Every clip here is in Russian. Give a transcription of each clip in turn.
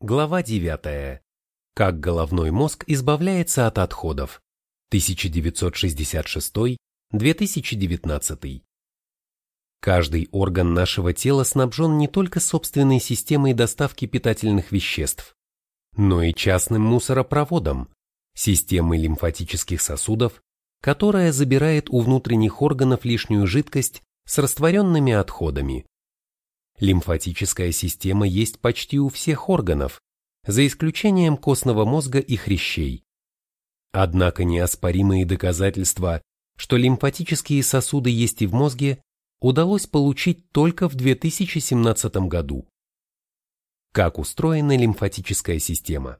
Глава 9. Как головной мозг избавляется от отходов. 1966-2019. Каждый орган нашего тела снабжен не только собственной системой доставки питательных веществ, но и частным мусоропроводом, системой лимфатических сосудов, которая забирает у внутренних органов лишнюю жидкость с растворенными отходами. Лимфатическая система есть почти у всех органов, за исключением костного мозга и хрящей. Однако неоспоримые доказательства, что лимфатические сосуды есть и в мозге, удалось получить только в 2017 году. Как устроена лимфатическая система?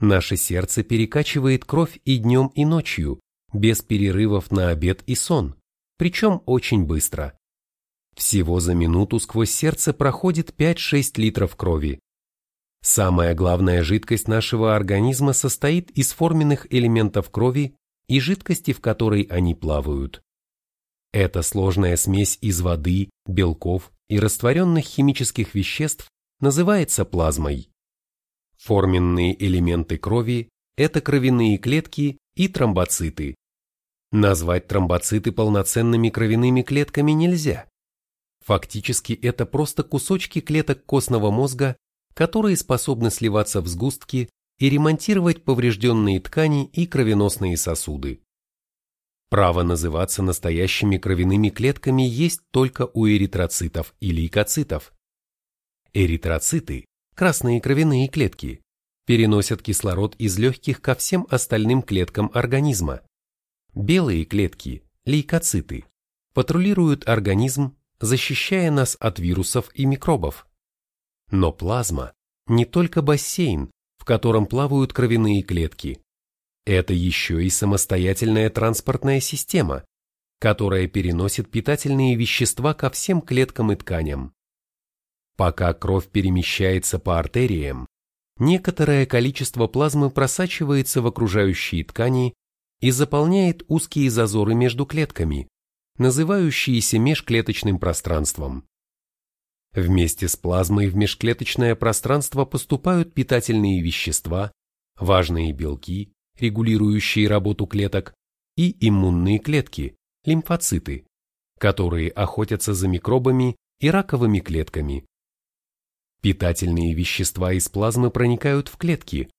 Наше сердце перекачивает кровь и днем, и ночью, без перерывов на обед и сон, причем очень быстро. Всего за минуту сквозь сердце проходит 5-6 литров крови. Самая главная жидкость нашего организма состоит из форменных элементов крови и жидкости, в которой они плавают. Эта сложная смесь из воды, белков и растворенных химических веществ называется плазмой. Форменные элементы крови – это кровяные клетки и тромбоциты. Назвать тромбоциты полноценными кровяными клетками нельзя, Фактически это просто кусочки клеток костного мозга, которые способны сливаться в сгустки и ремонтировать поврежденные ткани и кровеносные сосуды. Право называться настоящими кровяными клетками есть только у эритроцитов и лейкоцитов. Эритроциты, красные кровяные клетки, переносят кислород из легких ко всем остальным клеткам организма. Белые клетки, лейкоциты, патрулируют организм защищая нас от вирусов и микробов. Но плазма не только бассейн, в котором плавают кровяные клетки. Это еще и самостоятельная транспортная система, которая переносит питательные вещества ко всем клеткам и тканям. Пока кровь перемещается по артериям, некоторое количество плазмы просачивается в окружающие ткани и заполняет узкие зазоры между клетками, называющиеся межклеточным пространством. Вместе с плазмой в межклеточное пространство поступают питательные вещества, важные белки, регулирующие работу клеток, и иммунные клетки, лимфоциты, которые охотятся за микробами и раковыми клетками. Питательные вещества из плазмы проникают в клетки,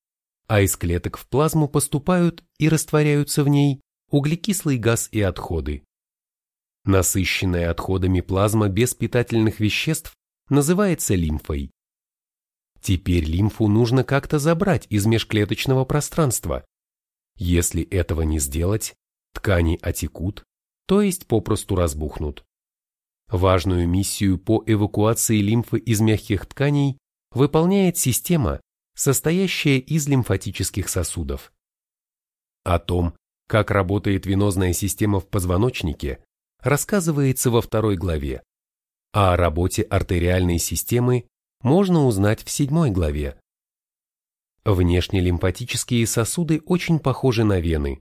а из клеток в плазму поступают и растворяются в ней углекислый газ и отходы. Насыщенная отходами плазма без питательных веществ называется лимфой. Теперь лимфу нужно как-то забрать из межклеточного пространства. Если этого не сделать, ткани отекут, то есть попросту разбухнут. Важную миссию по эвакуации лимфы из мягких тканей выполняет система, состоящая из лимфатических сосудов. О том, как работает венозная система в позвоночнике, рассказывается во второй главе, а о работе артериальной системы можно узнать в седьмой главе. Внешнелимфатические сосуды очень похожи на вены.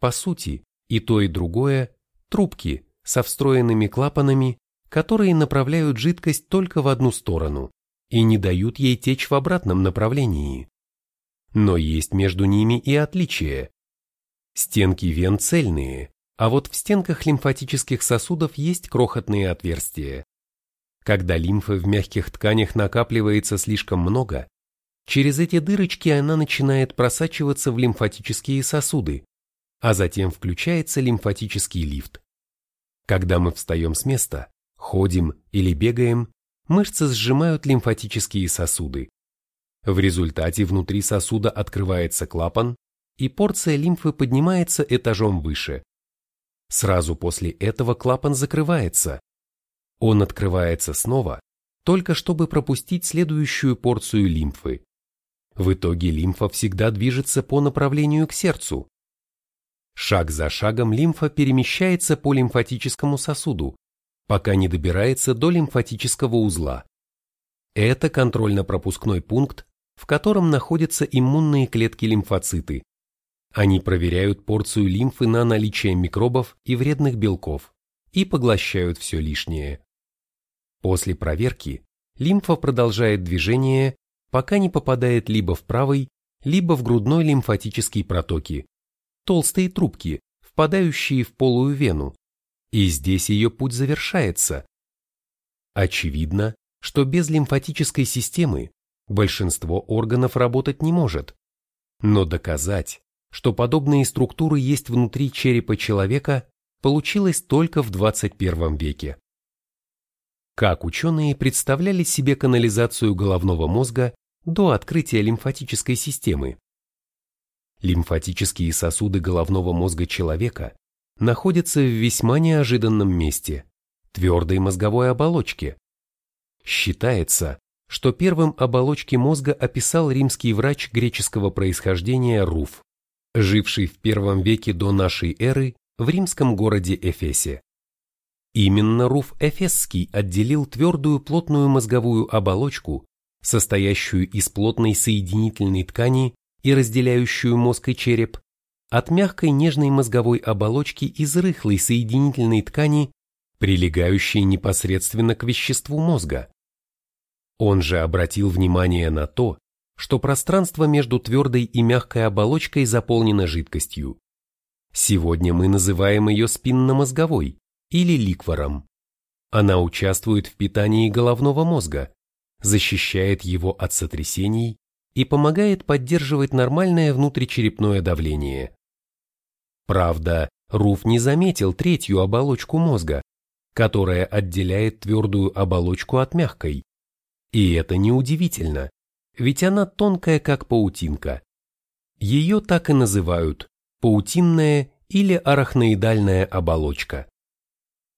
По сути, и то, и другое – трубки со встроенными клапанами, которые направляют жидкость только в одну сторону и не дают ей течь в обратном направлении. Но есть между ними и отличия. Стенки вен цельные, а вот в стенках лимфатических сосудов есть крохотные отверстия. Когда лимфы в мягких тканях накапливается слишком много, через эти дырочки она начинает просачиваться в лимфатические сосуды, а затем включается лимфатический лифт. Когда мы встаем с места, ходим или бегаем, мышцы сжимают лимфатические сосуды. В результате внутри сосуда открывается клапан, и порция лимфы поднимается этажом выше. Сразу после этого клапан закрывается. Он открывается снова, только чтобы пропустить следующую порцию лимфы. В итоге лимфа всегда движется по направлению к сердцу. Шаг за шагом лимфа перемещается по лимфатическому сосуду, пока не добирается до лимфатического узла. Это контрольно-пропускной пункт, в котором находятся иммунные клетки лимфоциты. Они проверяют порцию лимфы на наличие микробов и вредных белков и поглощают все лишнее. После проверки лимфа продолжает движение пока не попадает либо в правый, либо в грудной лимфатический протоки, толстые трубки, впадающие в полую вену, и здесь ее путь завершается. Очевидно, что без лимфатической системы большинство органов работать не может. Но доказать, что подобные структуры есть внутри черепа человека, получилось только в 21 веке. Как ученые представляли себе канализацию головного мозга до открытия лимфатической системы? Лимфатические сосуды головного мозга человека находятся в весьма неожиданном месте – твердой мозговой оболочке. Считается, что первым оболочки мозга описал римский врач греческого происхождения Руф, живший в первом веке до нашей эры в римском городе Эфесе. Именно Руф Эфесский отделил твердую плотную мозговую оболочку, состоящую из плотной соединительной ткани и разделяющую мозг и череп, от мягкой нежной мозговой оболочки из рыхлой соединительной ткани, прилегающей непосредственно к веществу мозга. Он же обратил внимание на то, что пространство между твердой и мягкой оболочкой заполнено жидкостью. Сегодня мы называем ее спинномозговой или ликвором. Она участвует в питании головного мозга, защищает его от сотрясений и помогает поддерживать нормальное внутричерепное давление. Правда, Руф не заметил третью оболочку мозга, которая отделяет твердую оболочку от мягкой. И это неудивительно, ведь она тонкая, как паутинка. Ее так и называют – паутинная или арахноидальная оболочка.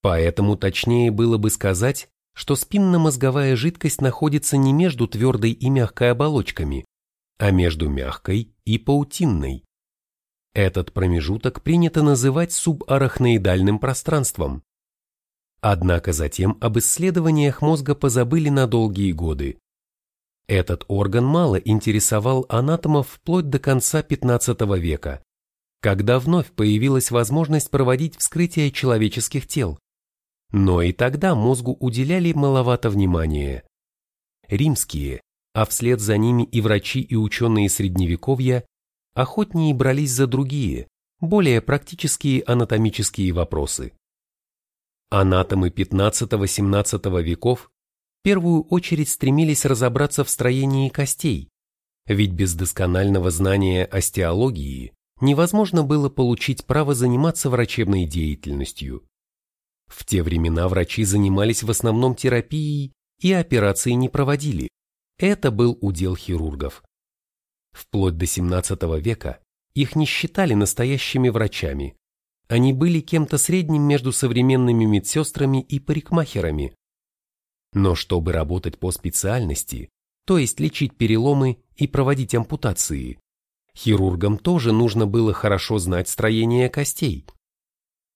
Поэтому точнее было бы сказать, что спинномозговая жидкость находится не между твердой и мягкой оболочками, а между мягкой и паутинной. Этот промежуток принято называть субарахноидальным пространством. Однако затем об исследованиях мозга позабыли на долгие годы. Этот орган мало интересовал анатомов вплоть до конца 15 века, когда вновь появилась возможность проводить вскрытие человеческих тел. Но и тогда мозгу уделяли маловато внимания. Римские, а вслед за ними и врачи и ученые средневековья, охотнее брались за другие, более практические анатомические вопросы. Анатомы 15-18 веков первую очередь стремились разобраться в строении костей, ведь без досконального знания остеологии невозможно было получить право заниматься врачебной деятельностью. В те времена врачи занимались в основном терапией и операции не проводили. Это был удел хирургов. Вплоть до 17 века их не считали настоящими врачами, они были кем-то средним между современными медсестрами и парикмахерами. Но чтобы работать по специальности, то есть лечить переломы и проводить ампутации, хирургам тоже нужно было хорошо знать строение костей.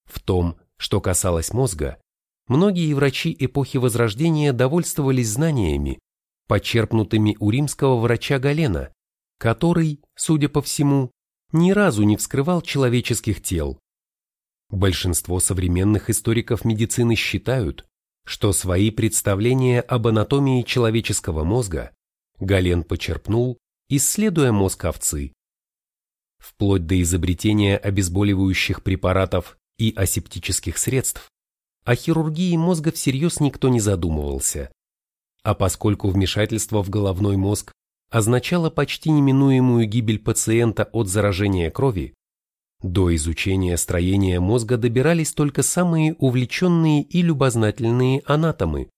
В том, что касалось мозга, многие врачи эпохи Возрождения довольствовались знаниями, почерпнутыми у римского врача Галена, который, судя по всему, ни разу не вскрывал человеческих тел. Большинство современных историков медицины считают, что свои представления об анатомии человеческого мозга Гален почерпнул, исследуя мозг овцы. Вплоть до изобретения обезболивающих препаратов и асептических средств, о хирургии мозга всерьез никто не задумывался. А поскольку вмешательство в головной мозг означало почти неминуемую гибель пациента от заражения крови, до изучения строения мозга добирались только самые увлеченные и любознательные анатомы.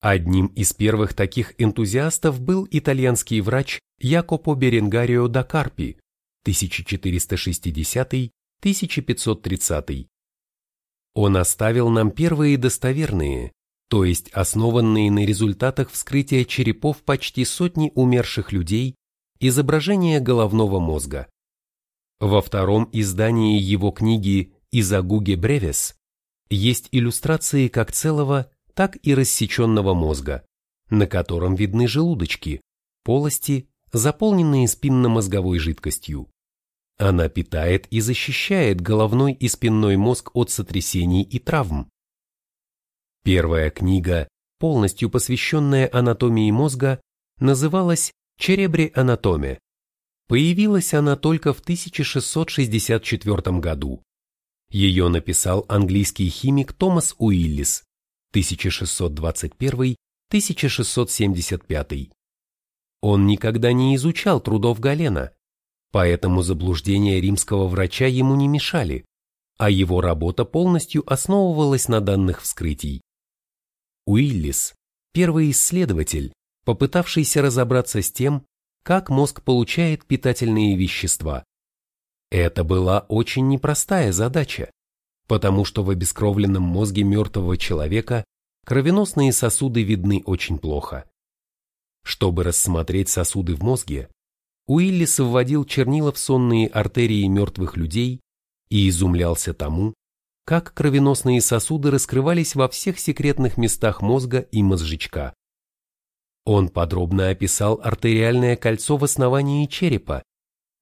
Одним из первых таких энтузиастов был итальянский врач Якопо Беренгарио да Карпи 1460-1530. Он оставил нам первые достоверные, то есть основанные на результатах вскрытия черепов почти сотни умерших людей, изображения головного мозга. Во втором издании его книги «Изагуге Бревес» есть иллюстрации как целого, так и рассеченного мозга, на котором видны желудочки, полости, заполненные спинномозговой жидкостью. Она питает и защищает головной и спинной мозг от сотрясений и травм. Первая книга, полностью посвященная анатомии мозга, называлась черебрианатомия. Появилась она только в 1664 году. Ее написал английский химик Томас Уиллис 1621-1675. Он никогда не изучал трудов Галена, поэтому заблуждения римского врача ему не мешали, а его работа полностью основывалась на данных вскрытий. Уиллис – первый исследователь, попытавшийся разобраться с тем, как мозг получает питательные вещества. Это была очень непростая задача, потому что в обескровленном мозге мертвого человека кровеносные сосуды видны очень плохо. Чтобы рассмотреть сосуды в мозге, Уиллис вводил чернила в сонные артерии мертвых людей и изумлялся тому, как кровеносные сосуды раскрывались во всех секретных местах мозга и мозжечка. Он подробно описал артериальное кольцо в основании черепа,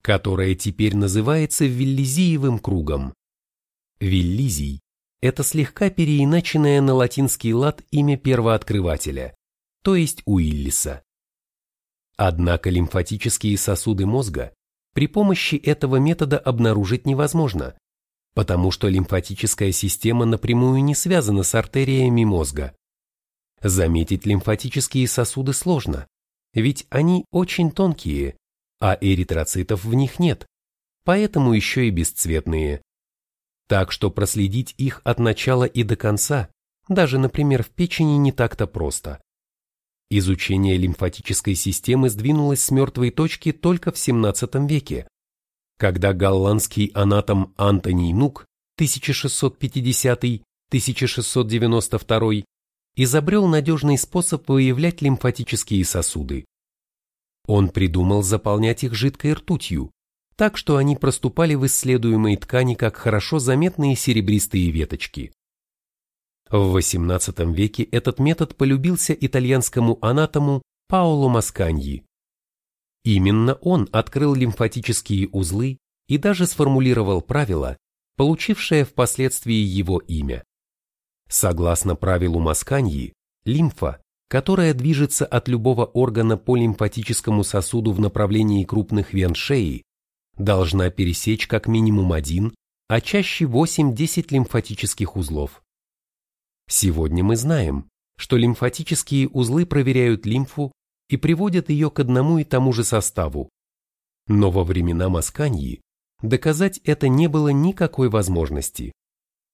которое теперь называется Виллизиевым кругом. Виллизий – это слегка переиначенное на латинский лад имя первооткрывателя, то есть Уиллиса. Однако лимфатические сосуды мозга при помощи этого метода обнаружить невозможно, потому что лимфатическая система напрямую не связана с артериями мозга. Заметить лимфатические сосуды сложно, ведь они очень тонкие, а эритроцитов в них нет, поэтому еще и бесцветные. Так что проследить их от начала и до конца, даже, например, в печени не так-то просто. Изучение лимфатической системы сдвинулось с мертвой точки только в 17 веке, когда голландский анатом Антоний Нук 1650-1692 изобрел надежный способ выявлять лимфатические сосуды. Он придумал заполнять их жидкой ртутью, так что они проступали в исследуемой ткани как хорошо заметные серебристые веточки. В XVIII веке этот метод полюбился итальянскому анатому Паоло Масканьи. Именно он открыл лимфатические узлы и даже сформулировал правило, получившее впоследствии его имя. Согласно правилу Масканьи, лимфа, которая движется от любого органа по лимфатическому сосуду в направлении крупных вен шеи, должна пересечь как минимум один, а чаще 8-10 лимфатических узлов. Сегодня мы знаем, что лимфатические узлы проверяют лимфу и приводят ее к одному и тому же составу. Но во времена Масканьи доказать это не было никакой возможности.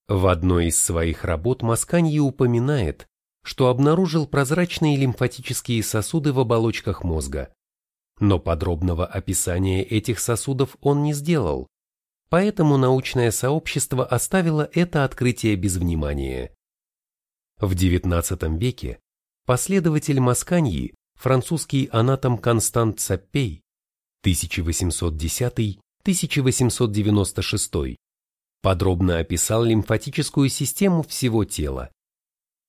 В одной из своих работ Масканьи упоминает, что обнаружил прозрачные лимфатические сосуды в оболочках мозга. Но подробного описания этих сосудов он не сделал, поэтому научное сообщество оставило это открытие без внимания. В XIX веке последователь Масканьи, французский анатом Констант Саппей, 1810-1896, подробно описал лимфатическую систему всего тела.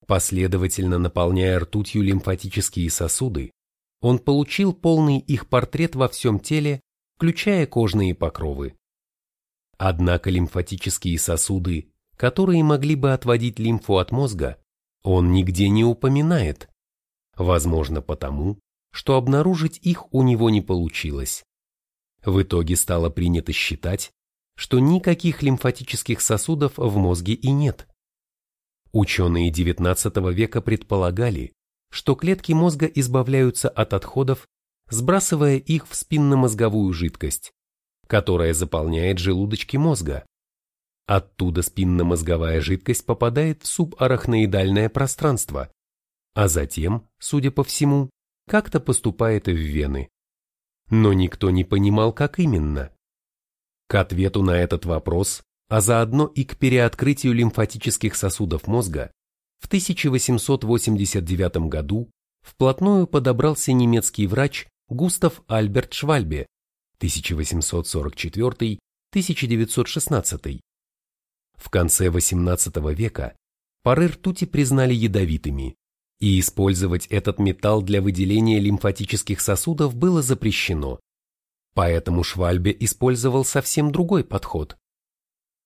Последовательно наполняя ртутью лимфатические сосуды, он получил полный их портрет во всем теле, включая кожные покровы. Однако лимфатические сосуды, которые могли бы отводить лимфу от мозга, он нигде не упоминает. Возможно потому, что обнаружить их у него не получилось. В итоге стало принято считать, что никаких лимфатических сосудов в мозге и нет. Ученые XIX века предполагали, что клетки мозга избавляются от отходов, сбрасывая их в спинномозговую жидкость, которая заполняет желудочки мозга. Оттуда спинномозговая жидкость попадает в субарахноидальное пространство, а затем, судя по всему, как-то поступает в вены. Но никто не понимал, как именно. К ответу на этот вопрос, а заодно и к переоткрытию лимфатических сосудов мозга, в 1889 году вплотную подобрался немецкий врач Густав Альберт Швальбе 1844-1916. В конце XVIII века пары ртути признали ядовитыми, и использовать этот металл для выделения лимфатических сосудов было запрещено. Поэтому Швальбе использовал совсем другой подход.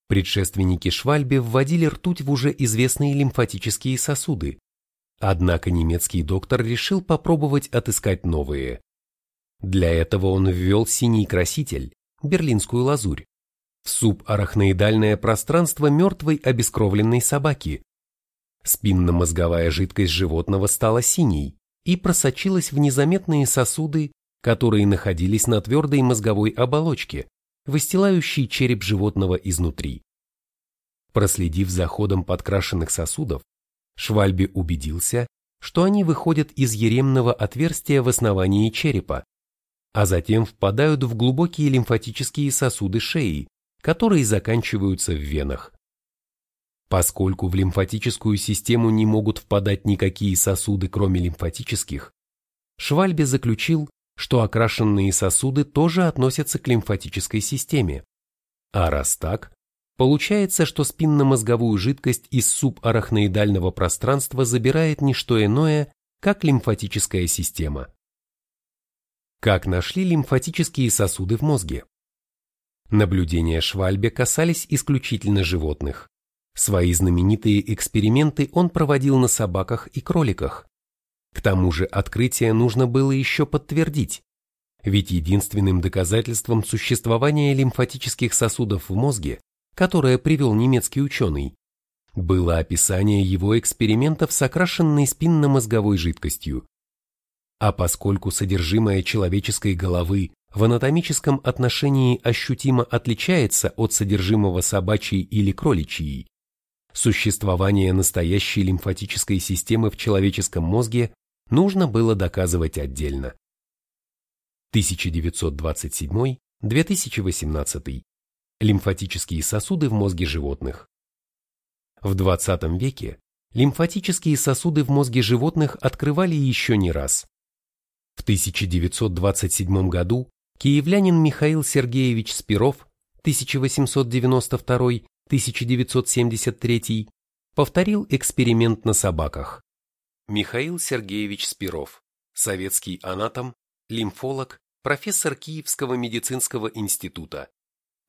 Предшественники Швальбе вводили ртуть в уже известные лимфатические сосуды, Однако немецкий доктор решил попробовать отыскать новые. Для этого он ввел синий краситель, берлинскую лазурь, в субарахноидальное пространство мертвой обескровленной собаки. Спинномозговая жидкость животного стала синей и просочилась в незаметные сосуды, которые находились на твердой мозговой оболочке, выстилающей череп животного изнутри. Проследив за ходом подкрашенных сосудов, Швальби убедился, что они выходят из еремного отверстия в основании черепа, а затем впадают в глубокие лимфатические сосуды шеи, которые заканчиваются в венах. Поскольку в лимфатическую систему не могут впадать никакие сосуды, кроме лимфатических, Швальбе заключил, что окрашенные сосуды тоже относятся к лимфатической системе. А раз так, получается, что спинномозговую жидкость из субарахноидального пространства забирает не что иное, как лимфатическая система. Как нашли лимфатические сосуды в мозге? Наблюдения Швальбе касались исключительно животных. Свои знаменитые эксперименты он проводил на собаках и кроликах. К тому же открытие нужно было еще подтвердить, ведь единственным доказательством существования лимфатических сосудов в мозге, которое привел немецкий ученый, было описание его экспериментов с окрашенной спинномозговой жидкостью. А поскольку содержимое человеческой головы в анатомическом отношении ощутимо отличается от содержимого собачьей или кроличьей, существование настоящей лимфатической системы в человеческом мозге нужно было доказывать отдельно. 1927-2018. Лимфатические сосуды в мозге животных. В 20 веке лимфатические сосуды в мозге животных открывали еще не раз. В 1927 году киевлянин Михаил Сергеевич Спиров 1892-1973 повторил эксперимент на собаках. Михаил Сергеевич Спиров, советский анатом, лимфолог, профессор Киевского медицинского института,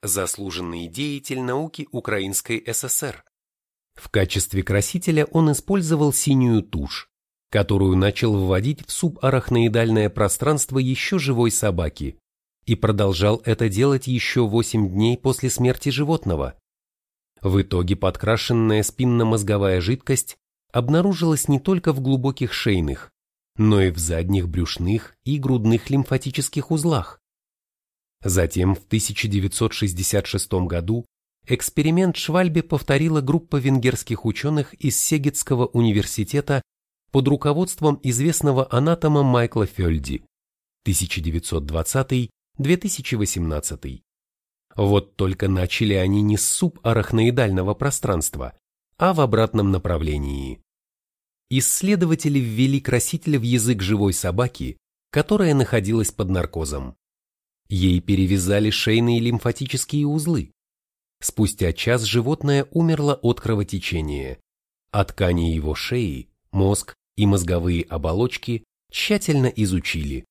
заслуженный деятель науки Украинской ССР. В качестве красителя он использовал синюю тушь, которую начал вводить в субарахноидальное пространство еще живой собаки и продолжал это делать еще 8 дней после смерти животного. В итоге подкрашенная спинномозговая жидкость обнаружилась не только в глубоких шейных, но и в задних брюшных и грудных лимфатических узлах. Затем в 1966 году эксперимент Швальбе повторила группа венгерских ученых из Сегетского университета под руководством известного анатома Майкла Фельди 1920-2018. Вот только начали они не с субарахноидального пространства, а в обратном направлении. Исследователи ввели краситель в язык живой собаки, которая находилась под наркозом. Ей перевязали шейные лимфатические узлы. Спустя час животное умерло от кровотечения, а ткани его шеи, мозг и мозговые оболочки тщательно изучили.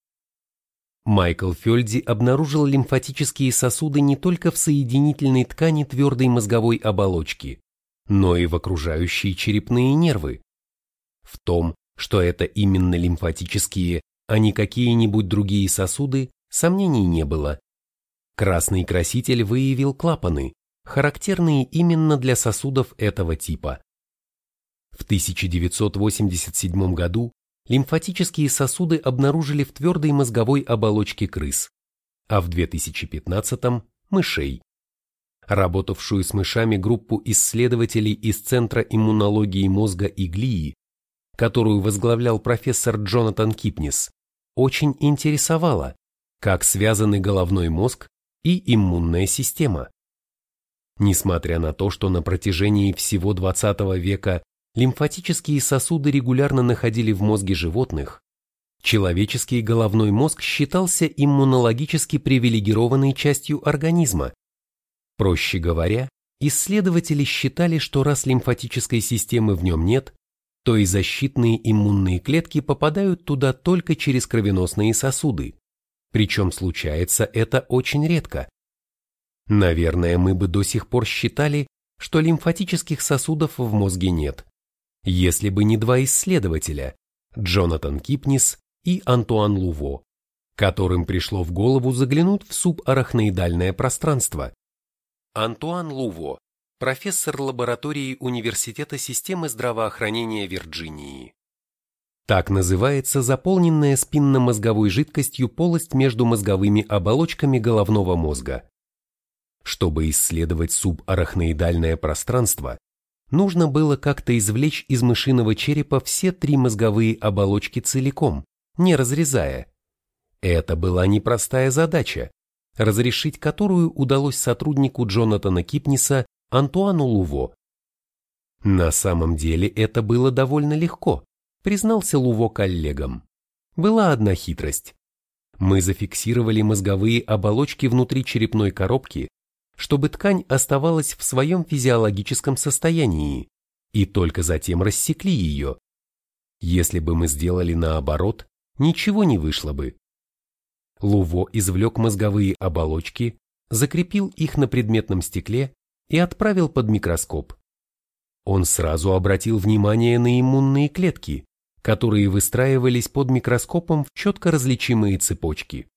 Майкл Фельди обнаружил лимфатические сосуды не только в соединительной ткани твердой мозговой оболочки, но и в окружающие черепные нервы. В том, что это именно лимфатические, а не какие-нибудь другие сосуды, сомнений не было. Красный краситель выявил клапаны, характерные именно для сосудов этого типа. В 1987 году лимфатические сосуды обнаружили в твердой мозговой оболочке крыс, а в 2015 – мышей. Работавшую с мышами группу исследователей из Центра иммунологии мозга и глии, которую возглавлял профессор Джонатан Кипнис, очень интересовало, как связаны головной мозг и иммунная система. Несмотря на то, что на протяжении всего 20 века лимфатические сосуды регулярно находили в мозге животных, человеческий головной мозг считался иммунологически привилегированной частью организма. Проще говоря, исследователи считали, что раз лимфатической системы в нем нет, то и защитные иммунные клетки попадают туда только через кровеносные сосуды, причем случается это очень редко. Наверное, мы бы до сих пор считали, что лимфатических сосудов в мозге нет, если бы не два исследователя, Джонатан Кипнис и Антуан Луво, которым пришло в голову заглянуть в субарахноидальное пространство. Антуан Луво, профессор лаборатории Университета системы здравоохранения Вирджинии. Так называется заполненная спинномозговой жидкостью полость между мозговыми оболочками головного мозга. Чтобы исследовать субарахноидальное пространство, нужно было как-то извлечь из мышиного черепа все три мозговые оболочки целиком, не разрезая. Это была непростая задача, разрешить которую удалось сотруднику Джонатана Кипниса Антуану Луво. На самом деле это было довольно легко, признался Луво коллегам. Была одна хитрость. Мы зафиксировали мозговые оболочки внутри черепной коробки чтобы ткань оставалась в своем физиологическом состоянии, и только затем рассекли ее. Если бы мы сделали наоборот, ничего не вышло бы. Луво извлек мозговые оболочки, закрепил их на предметном стекле и отправил под микроскоп. Он сразу обратил внимание на иммунные клетки, которые выстраивались под микроскопом в четко различимые цепочки.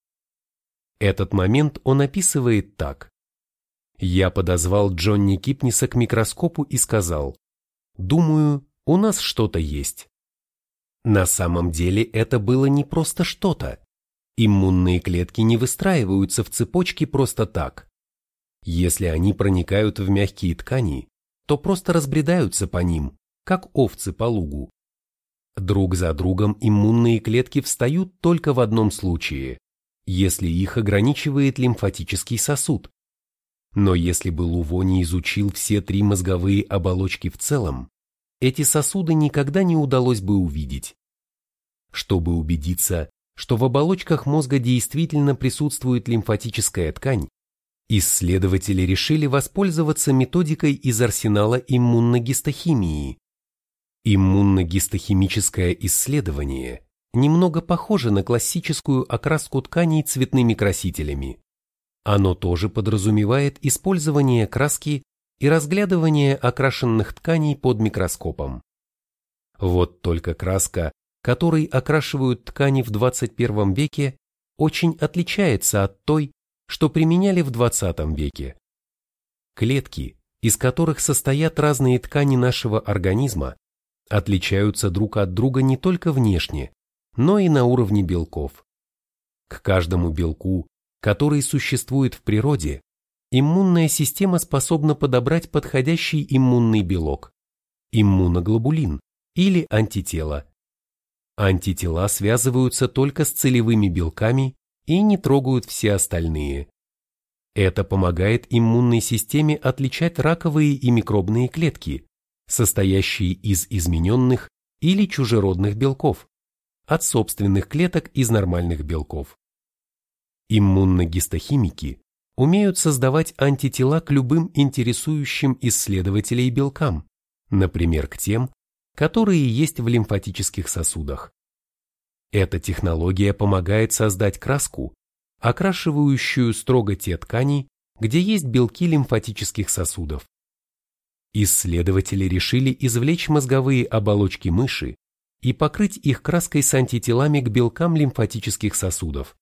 Этот момент он описывает так. Я подозвал Джонни Кипниса к микроскопу и сказал, «Думаю, у нас что-то есть». На самом деле это было не просто что-то. Иммунные клетки не выстраиваются в цепочки просто так. Если они проникают в мягкие ткани, то просто разбредаются по ним, как овцы по лугу. Друг за другом иммунные клетки встают только в одном случае, если их ограничивает лимфатический сосуд, но если бы Луво не изучил все три мозговые оболочки в целом, эти сосуды никогда не удалось бы увидеть. Чтобы убедиться, что в оболочках мозга действительно присутствует лимфатическая ткань, исследователи решили воспользоваться методикой из арсенала иммуногистохимии. Иммуногистохимическое исследование немного похоже на классическую окраску тканей цветными красителями. Оно тоже подразумевает использование краски и разглядывание окрашенных тканей под микроскопом. Вот только краска, которой окрашивают ткани в 21 веке, очень отличается от той, что применяли в 20 веке. Клетки, из которых состоят разные ткани нашего организма, отличаются друг от друга не только внешне, но и на уровне белков. К каждому белку который существует в природе, иммунная система способна подобрать подходящий иммунный белок, иммуноглобулин или антитела. Антитела связываются только с целевыми белками и не трогают все остальные. Это помогает иммунной системе отличать раковые и микробные клетки, состоящие из измененных или чужеродных белков, от собственных клеток из нормальных белков. Иммуногистохимики умеют создавать антитела к любым интересующим исследователей белкам, например, к тем, которые есть в лимфатических сосудах. Эта технология помогает создать краску, окрашивающую строго те ткани, где есть белки лимфатических сосудов. Исследователи решили извлечь мозговые оболочки мыши и покрыть их краской с антителами к белкам лимфатических сосудов.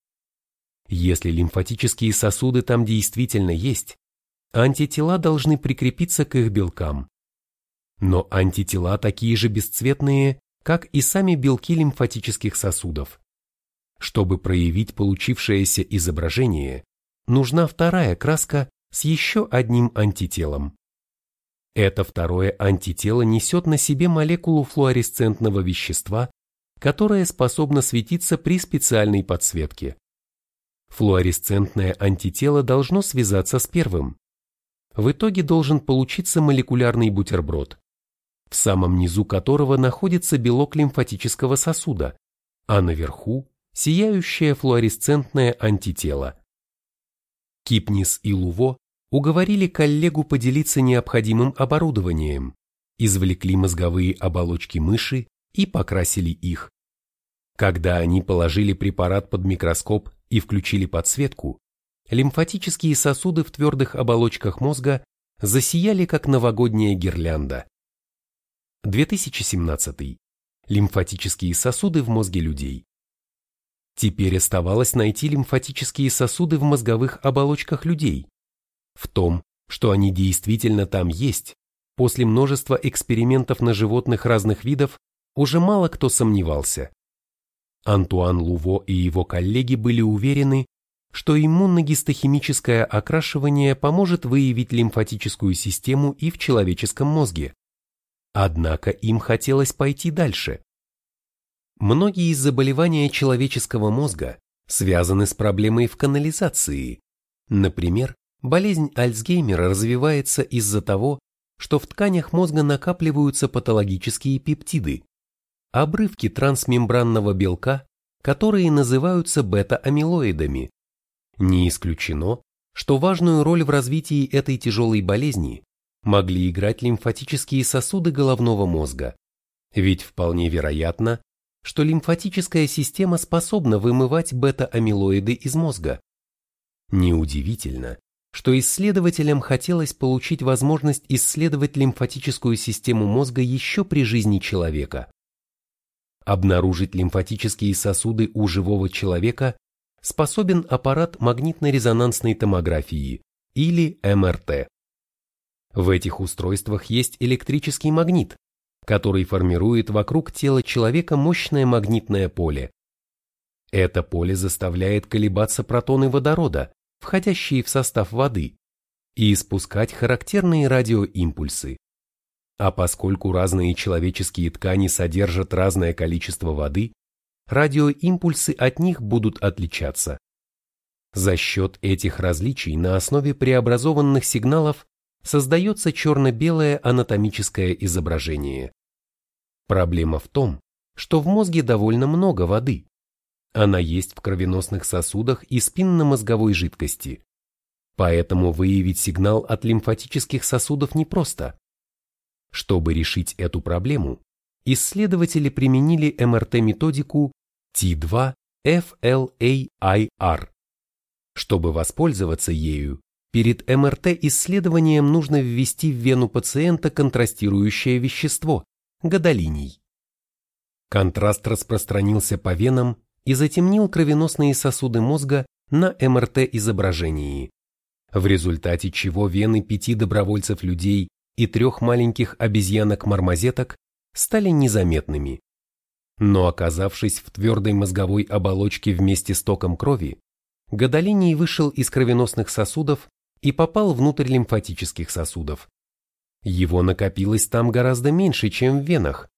Если лимфатические сосуды там действительно есть, антитела должны прикрепиться к их белкам. Но антитела такие же бесцветные, как и сами белки лимфатических сосудов. Чтобы проявить получившееся изображение, нужна вторая краска с еще одним антителом. Это второе антитело несет на себе молекулу флуоресцентного вещества, которое способно светиться при специальной подсветке флуоресцентное антитело должно связаться с первым. В итоге должен получиться молекулярный бутерброд, в самом низу которого находится белок лимфатического сосуда, а наверху – сияющее флуоресцентное антитело. Кипнис и Луво уговорили коллегу поделиться необходимым оборудованием, извлекли мозговые оболочки мыши и покрасили их. Когда они положили препарат под микроскоп и включили подсветку, лимфатические сосуды в твердых оболочках мозга засияли, как новогодняя гирлянда. 2017. Лимфатические сосуды в мозге людей. Теперь оставалось найти лимфатические сосуды в мозговых оболочках людей. В том, что они действительно там есть, после множества экспериментов на животных разных видов, уже мало кто сомневался. Антуан Луво и его коллеги были уверены, что иммуногистохимическое окрашивание поможет выявить лимфатическую систему и в человеческом мозге. Однако им хотелось пойти дальше. Многие из заболеваний человеческого мозга связаны с проблемой в канализации. Например, болезнь Альцгеймера развивается из-за того, что в тканях мозга накапливаются патологические пептиды, обрывки трансмембранного белка, которые называются бета-амилоидами. Не исключено, что важную роль в развитии этой тяжелой болезни могли играть лимфатические сосуды головного мозга. Ведь вполне вероятно, что лимфатическая система способна вымывать бета-амилоиды из мозга. Неудивительно, что исследователям хотелось получить возможность исследовать лимфатическую систему мозга еще при жизни человека. Обнаружить лимфатические сосуды у живого человека способен аппарат магнитно-резонансной томографии или МРТ. В этих устройствах есть электрический магнит, который формирует вокруг тела человека мощное магнитное поле. Это поле заставляет колебаться протоны водорода, входящие в состав воды, и испускать характерные радиоимпульсы. А поскольку разные человеческие ткани содержат разное количество воды, радиоимпульсы от них будут отличаться. За счет этих различий на основе преобразованных сигналов создается черно-белое анатомическое изображение. Проблема в том, что в мозге довольно много воды. Она есть в кровеносных сосудах и спинномозговой жидкости. Поэтому выявить сигнал от лимфатических сосудов непросто. Чтобы решить эту проблему, исследователи применили МРТ-методику T2-FLAIR. Чтобы воспользоваться ею, Перед МРТ-исследованием нужно ввести в вену пациента контрастирующее вещество – гадолиний. Контраст распространился по венам и затемнил кровеносные сосуды мозга на МРТ-изображении, в результате чего вены пяти добровольцев людей и трех маленьких обезьянок-мармозеток стали незаметными. Но оказавшись в твердой мозговой оболочке вместе с током крови, гадолиний вышел из кровеносных сосудов и попал внутрь лимфатических сосудов. Его накопилось там гораздо меньше, чем в венах,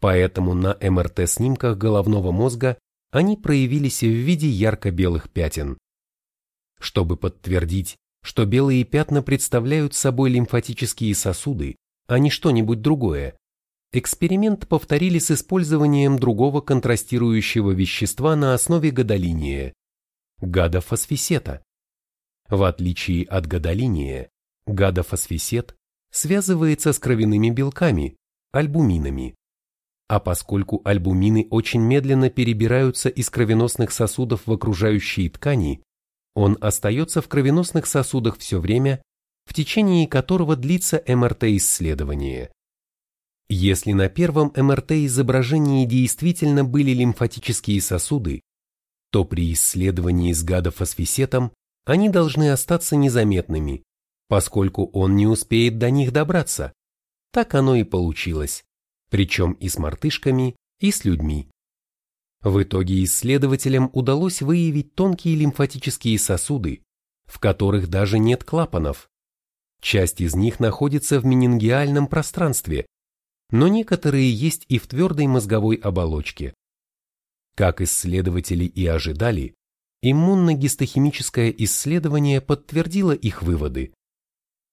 поэтому на МРТ-снимках головного мозга они проявились в виде ярко-белых пятен. Чтобы подтвердить, что белые пятна представляют собой лимфатические сосуды, а не что-нибудь другое, эксперимент повторили с использованием другого контрастирующего вещества на основе гадолиния – гадофосфисета. В отличие от гадолиния, гадофосфисет связывается с кровяными белками, альбуминами. А поскольку альбумины очень медленно перебираются из кровеносных сосудов в окружающие ткани, он остается в кровеносных сосудах все время, в течение которого длится МРТ-исследование. Если на первом МРТ-изображении действительно были лимфатические сосуды, то при исследовании с гадофосфисетом они должны остаться незаметными, поскольку он не успеет до них добраться. Так оно и получилось, причем и с мартышками, и с людьми. В итоге исследователям удалось выявить тонкие лимфатические сосуды, в которых даже нет клапанов. Часть из них находится в менингиальном пространстве, но некоторые есть и в твердой мозговой оболочке. Как исследователи и ожидали, Иммунно-гистохимическое исследование подтвердило их выводы.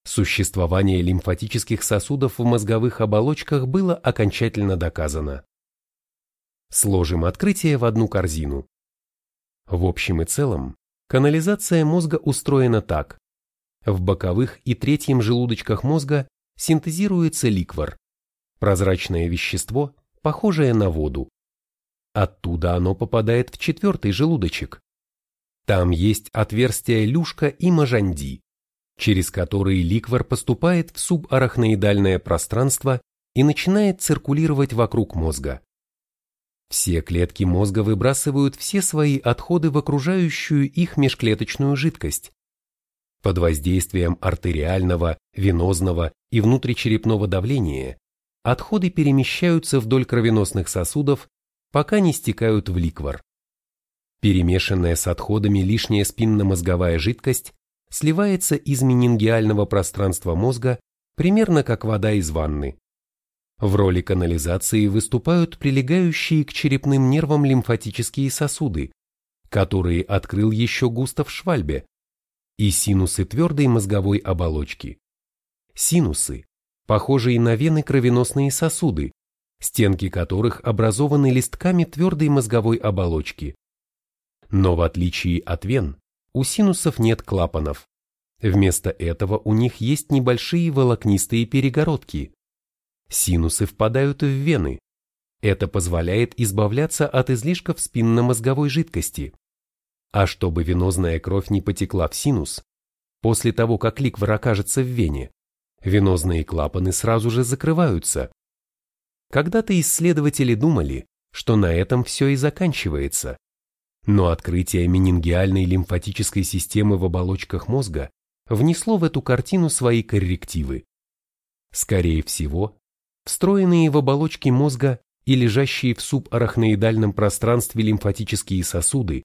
Существование лимфатических сосудов в мозговых оболочках было окончательно доказано. Сложим открытие в одну корзину. В общем и целом, канализация мозга устроена так. В боковых и третьем желудочках мозга синтезируется ликвор, прозрачное вещество, похожее на воду. Оттуда оно попадает в четвертый желудочек, там есть отверстия люшка и мажанди, через которые ликвор поступает в субарахноидальное пространство и начинает циркулировать вокруг мозга. Все клетки мозга выбрасывают все свои отходы в окружающую их межклеточную жидкость. Под воздействием артериального, венозного и внутричерепного давления отходы перемещаются вдоль кровеносных сосудов, пока не стекают в ликвор. Перемешанная с отходами лишняя спинномозговая жидкость сливается из менингиального пространства мозга примерно как вода из ванны. В роли канализации выступают прилегающие к черепным нервам лимфатические сосуды, которые открыл еще Густав Швальбе, и синусы твердой мозговой оболочки. Синусы, похожие на вены кровеносные сосуды, стенки которых образованы листками твердой мозговой оболочки. Но в отличие от вен, у синусов нет клапанов. Вместо этого у них есть небольшие волокнистые перегородки, Синусы впадают в вены. Это позволяет избавляться от излишков спинномозговой жидкости. А чтобы венозная кровь не потекла в синус, после того, как ликвор окажется в вене, венозные клапаны сразу же закрываются. Когда-то исследователи думали, что на этом все и заканчивается. Но открытие менингиальной лимфатической системы в оболочках мозга внесло в эту картину свои коррективы. Скорее всего, Встроенные в оболочки мозга и лежащие в субарахноидальном пространстве лимфатические сосуды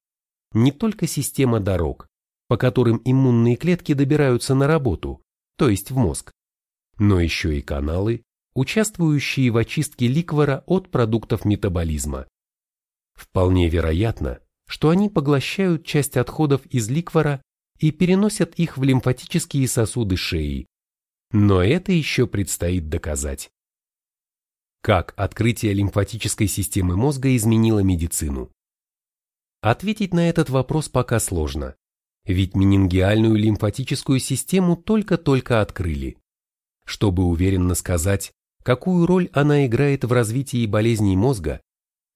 не только система дорог, по которым иммунные клетки добираются на работу, то есть в мозг, но еще и каналы, участвующие в очистке ликвора от продуктов метаболизма. Вполне вероятно, что они поглощают часть отходов из ликвора и переносят их в лимфатические сосуды шеи. Но это еще предстоит доказать. Как открытие лимфатической системы мозга изменило медицину? Ответить на этот вопрос пока сложно, ведь менингиальную лимфатическую систему только-только открыли. Чтобы уверенно сказать, какую роль она играет в развитии болезней мозга,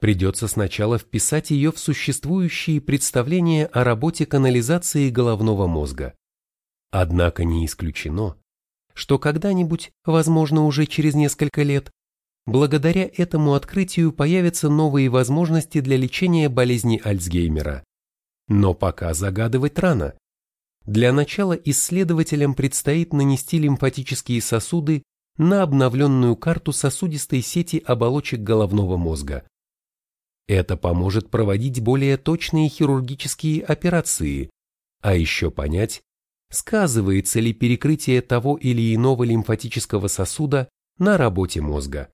придется сначала вписать ее в существующие представления о работе канализации головного мозга. Однако не исключено, что когда-нибудь, возможно уже через несколько лет, Благодаря этому открытию появятся новые возможности для лечения болезни Альцгеймера. Но пока загадывать рано. Для начала исследователям предстоит нанести лимфатические сосуды на обновленную карту сосудистой сети оболочек головного мозга. Это поможет проводить более точные хирургические операции, а еще понять, сказывается ли перекрытие того или иного лимфатического сосуда на работе мозга.